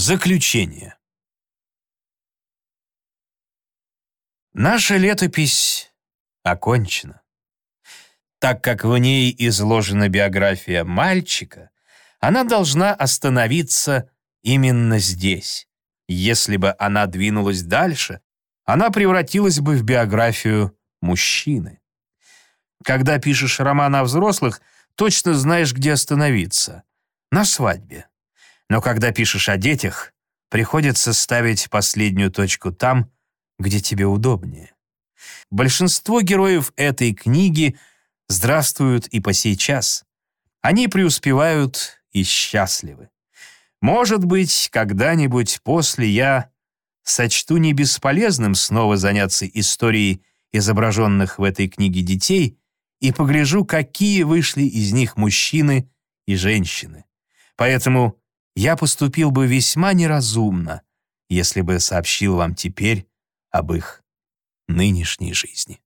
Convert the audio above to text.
Заключение. Наша летопись окончена. Так как в ней изложена биография мальчика, она должна остановиться именно здесь. Если бы она двинулась дальше, она превратилась бы в биографию мужчины. Когда пишешь роман о взрослых, точно знаешь, где остановиться. На свадьбе. Но когда пишешь о детях, приходится ставить последнюю точку там, где тебе удобнее. Большинство героев этой книги здравствуют и по сей час. Они преуспевают и счастливы. Может быть, когда-нибудь после я сочту не бесполезным снова заняться историей изображенных в этой книге детей и погляжу, какие вышли из них мужчины и женщины. Поэтому я поступил бы весьма неразумно, если бы сообщил вам теперь об их нынешней жизни.